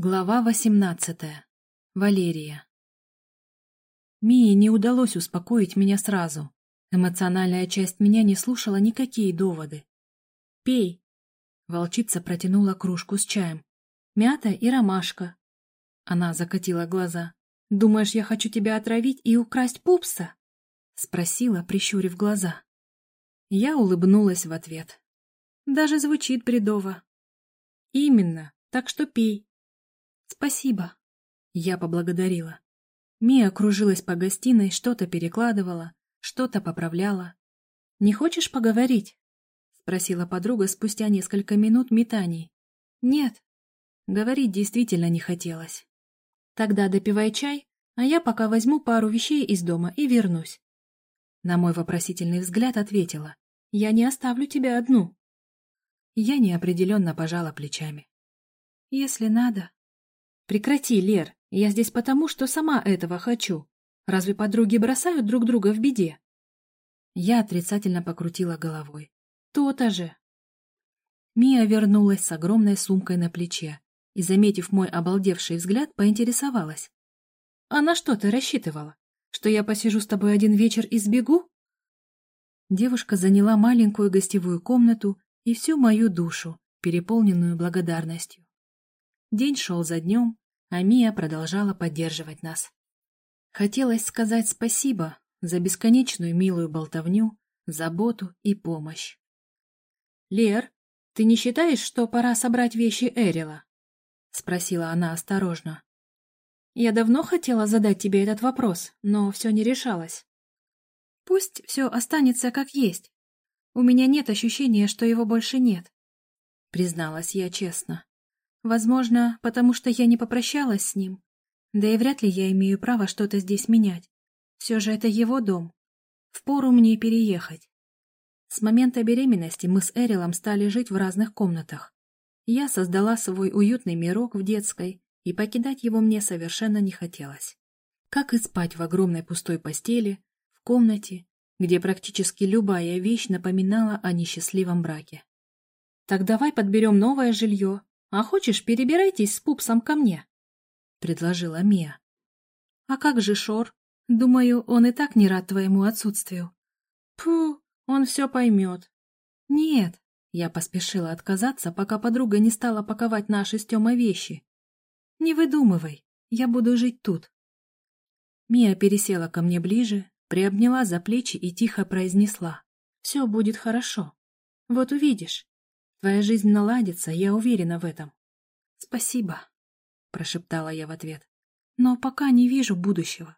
Глава восемнадцатая. Валерия. Мии не удалось успокоить меня сразу. Эмоциональная часть меня не слушала никакие доводы. «Пей!» Волчица протянула кружку с чаем. «Мята и ромашка». Она закатила глаза. «Думаешь, я хочу тебя отравить и украсть пупса?» Спросила, прищурив глаза. Я улыбнулась в ответ. Даже звучит бредово. «Именно, так что пей». «Спасибо». Я поблагодарила. Мия кружилась по гостиной, что-то перекладывала, что-то поправляла. «Не хочешь поговорить?» — спросила подруга спустя несколько минут метаний. «Нет». Говорить действительно не хотелось. «Тогда допивай чай, а я пока возьму пару вещей из дома и вернусь». На мой вопросительный взгляд ответила. «Я не оставлю тебя одну». Я неопределенно пожала плечами. «Если надо...» Прекрати, Лер, я здесь потому, что сама этого хочу. Разве подруги бросают друг друга в беде? Я отрицательно покрутила головой. То-то же. Мия вернулась с огромной сумкой на плече и, заметив мой обалдевший взгляд, поинтересовалась. «А на что ты рассчитывала? Что я посижу с тобой один вечер и сбегу?» Девушка заняла маленькую гостевую комнату и всю мою душу, переполненную благодарностью. День шел за днем, а Мия продолжала поддерживать нас. Хотелось сказать спасибо за бесконечную милую болтовню, заботу и помощь. «Лер, ты не считаешь, что пора собрать вещи Эрила?» — спросила она осторожно. «Я давно хотела задать тебе этот вопрос, но все не решалось. Пусть все останется как есть. У меня нет ощущения, что его больше нет», — призналась я честно. Возможно, потому что я не попрощалась с ним. Да и вряд ли я имею право что-то здесь менять. Все же это его дом. Впору мне переехать. С момента беременности мы с Эрилом стали жить в разных комнатах. Я создала свой уютный мирок в детской, и покидать его мне совершенно не хотелось. Как и спать в огромной пустой постели, в комнате, где практически любая вещь напоминала о несчастливом браке. Так давай подберем новое жилье, а хочешь, перебирайтесь с пупсом ко мне, — предложила Мия. — А как же Шор? Думаю, он и так не рад твоему отсутствию. Пу, он все поймет. Нет, я поспешила отказаться, пока подруга не стала паковать наши с Тёмой вещи. Не выдумывай, я буду жить тут. Мия пересела ко мне ближе, приобняла за плечи и тихо произнесла. Все будет хорошо. Вот увидишь. Твоя жизнь наладится, я уверена в этом. Спасибо, прошептала я в ответ. Но пока не вижу будущего.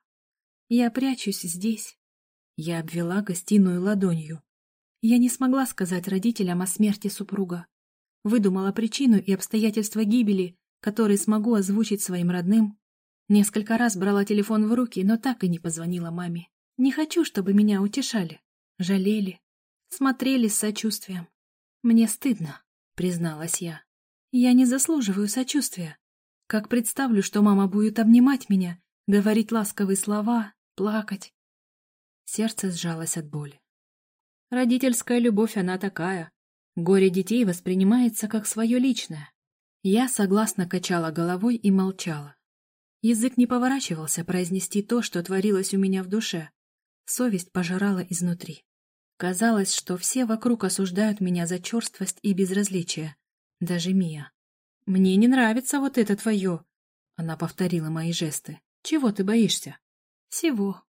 Я прячусь здесь. Я обвела гостиную ладонью. Я не смогла сказать родителям о смерти супруга. Выдумала причину и обстоятельства гибели, которые смогу озвучить своим родным. Несколько раз брала телефон в руки, но так и не позвонила маме. Не хочу, чтобы меня утешали, жалели, смотрели с сочувствием. «Мне стыдно», — призналась я. «Я не заслуживаю сочувствия. Как представлю, что мама будет обнимать меня, говорить ласковые слова, плакать». Сердце сжалось от боли. Родительская любовь она такая. Горе детей воспринимается как свое личное. Я согласно качала головой и молчала. Язык не поворачивался произнести то, что творилось у меня в душе. Совесть пожирала изнутри. Казалось, что все вокруг осуждают меня за черствость и безразличие. Даже Мия. «Мне не нравится вот это твое!» Она повторила мои жесты. «Чего ты боишься?» «Всего».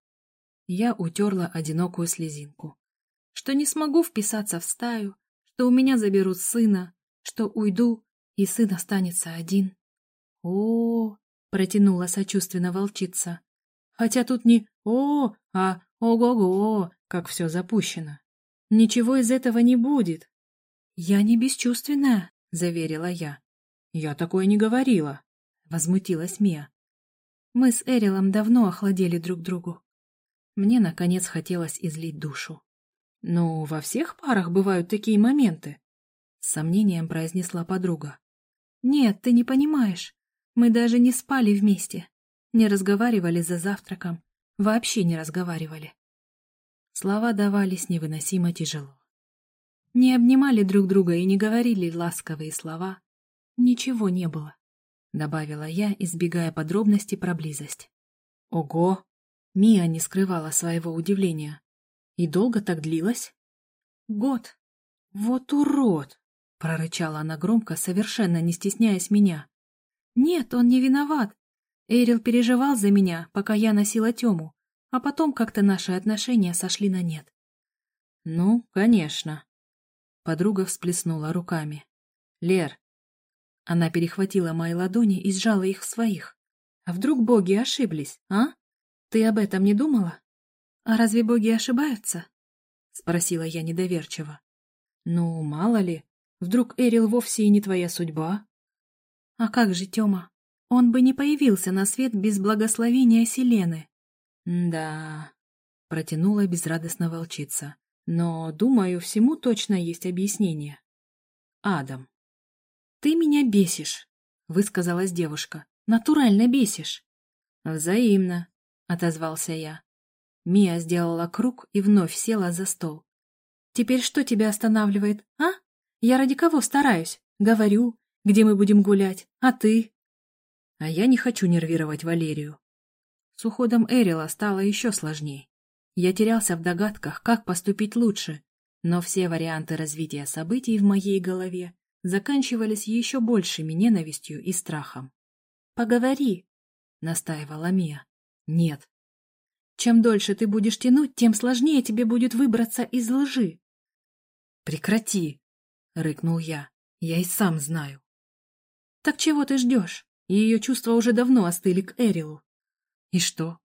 Я утерла одинокую слезинку. Что не смогу вписаться в стаю, что у меня заберут сына, что уйду, и сын останется один. О, -о, -о протянула сочувственно волчица. Хотя тут не о, а ого-го, как все запущено. Ничего из этого не будет. Я не бесчувственная, заверила я. Я такое не говорила, возмутилась Мия. Мы с Эрилом давно охладели друг другу. Мне, наконец, хотелось излить душу. «Ну, во всех парах бывают такие моменты», — с сомнением произнесла подруга. «Нет, ты не понимаешь. Мы даже не спали вместе, не разговаривали за завтраком, вообще не разговаривали. Слова давались невыносимо тяжело. Не обнимали друг друга и не говорили ласковые слова. Ничего не было. — добавила я, избегая подробностей про близость. «Ого!» — Мия не скрывала своего удивления. «И долго так длилось?» «Год». «Вот урод!» — прорычала она громко, совершенно не стесняясь меня. «Нет, он не виноват. Эйрил переживал за меня, пока я носила Тему, а потом как-то наши отношения сошли на нет». «Ну, конечно». Подруга всплеснула руками. «Лер, она перехватила мои ладони и сжала их в своих. «А вдруг боги ошиблись, а? Ты об этом не думала? А разве боги ошибаются?» — спросила я недоверчиво. «Ну, мало ли, вдруг Эрил вовсе и не твоя судьба?» «А как же Тёма? Он бы не появился на свет без благословения Селены». «Да...» — протянула безрадостно волчица. «Но, думаю, всему точно есть объяснение. Адам». «Ты меня бесишь», — высказалась девушка. «Натурально бесишь». «Взаимно», — отозвался я. Мия сделала круг и вновь села за стол. «Теперь что тебя останавливает, а? Я ради кого стараюсь? Говорю, где мы будем гулять, а ты?» А я не хочу нервировать Валерию. С уходом Эрила стало еще сложнее. Я терялся в догадках, как поступить лучше, но все варианты развития событий в моей голове заканчивались еще большими ненавистью и страхом. «Поговори», — настаивала Мия. «Нет. Чем дольше ты будешь тянуть, тем сложнее тебе будет выбраться из лжи». «Прекрати», — рыкнул я. «Я и сам знаю». «Так чего ты ждешь? Ее чувства уже давно остыли к Эрилу». «И что?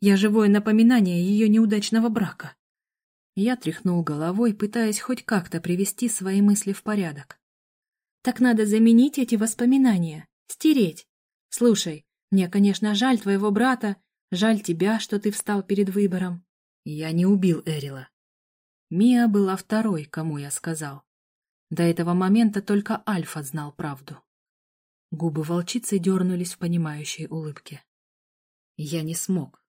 Я живое напоминание ее неудачного брака». Я тряхнул головой, пытаясь хоть как-то привести свои мысли в порядок. Так надо заменить эти воспоминания, стереть. Слушай, мне, конечно, жаль твоего брата, жаль тебя, что ты встал перед выбором. Я не убил Эрила. Мия была второй, кому я сказал. До этого момента только Альфа знал правду. Губы волчицы дернулись в понимающей улыбке. Я не смог.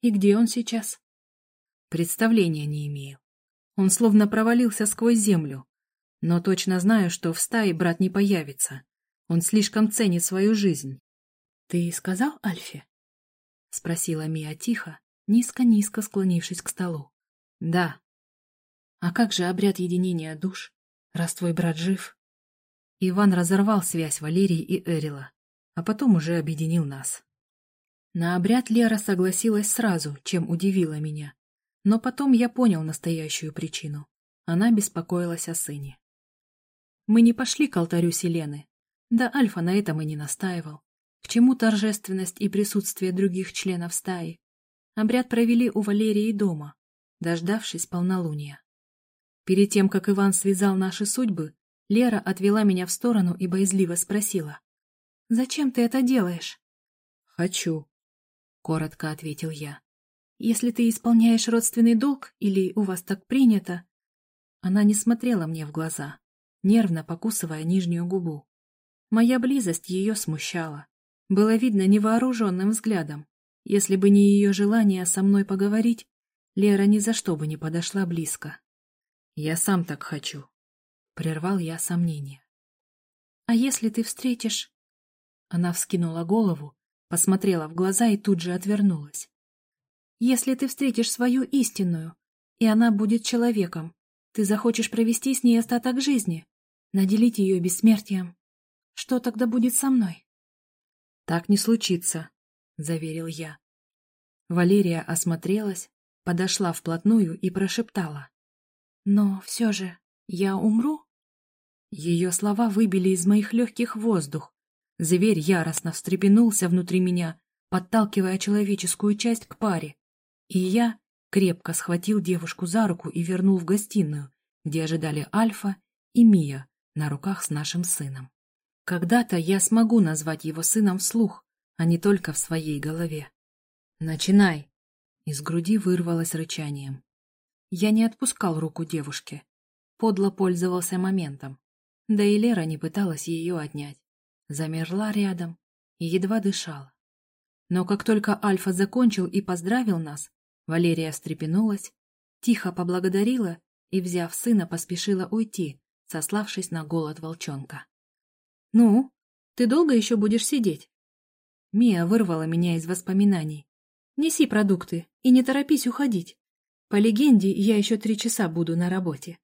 И где он сейчас? Представления не имею. Он словно провалился сквозь землю, но точно знаю, что в стае брат не появится. Он слишком ценит свою жизнь. — Ты сказал Альфе? — спросила Мия тихо, низко-низко склонившись к столу. — Да. — А как же обряд единения душ, раз твой брат жив? Иван разорвал связь Валерии и Эрила, а потом уже объединил нас. На обряд Лера согласилась сразу, чем удивила меня. Но потом я понял настоящую причину. Она беспокоилась о сыне. Мы не пошли к алтарю Селены. Да Альфа на этом и не настаивал. К чему торжественность и присутствие других членов стаи? Обряд провели у Валерии дома, дождавшись полнолуния. Перед тем, как Иван связал наши судьбы, Лера отвела меня в сторону и боязливо спросила. «Зачем ты это делаешь?» «Хочу», — коротко ответил я. «Если ты исполняешь родственный долг или у вас так принято...» Она не смотрела мне в глаза, нервно покусывая нижнюю губу. Моя близость ее смущала. Было видно невооруженным взглядом. Если бы не ее желание со мной поговорить, Лера ни за что бы не подошла близко. «Я сам так хочу», — прервал я сомнение. «А если ты встретишь...» Она вскинула голову, посмотрела в глаза и тут же отвернулась. «Если ты встретишь свою истинную, и она будет человеком, ты захочешь провести с ней остаток жизни, наделить ее бессмертием. Что тогда будет со мной? Так не случится, заверил я. Валерия осмотрелась, подошла вплотную и прошептала. Но все же я умру? Ее слова выбили из моих легких воздух. Зверь яростно встрепенулся внутри меня, подталкивая человеческую часть к паре. И я крепко схватил девушку за руку и вернул в гостиную, где ожидали Альфа и Мия на руках с нашим сыном. Когда-то я смогу назвать его сыном вслух, а не только в своей голове. «Начинай!» Из груди вырвалось рычанием. Я не отпускал руку девушки. Подло пользовался моментом. Да и Лера не пыталась ее отнять. Замерла рядом и едва дышала. Но как только Альфа закончил и поздравил нас, Валерия встрепенулась, тихо поблагодарила и, взяв сына, поспешила уйти, сославшись на голод волчонка. «Ну, Ты долго еще будешь сидеть?» Мия вырвала меня из воспоминаний. «Неси продукты и не торопись уходить. По легенде, я еще три часа буду на работе».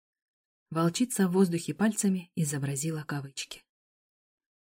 Волчица в воздухе пальцами изобразила кавычки.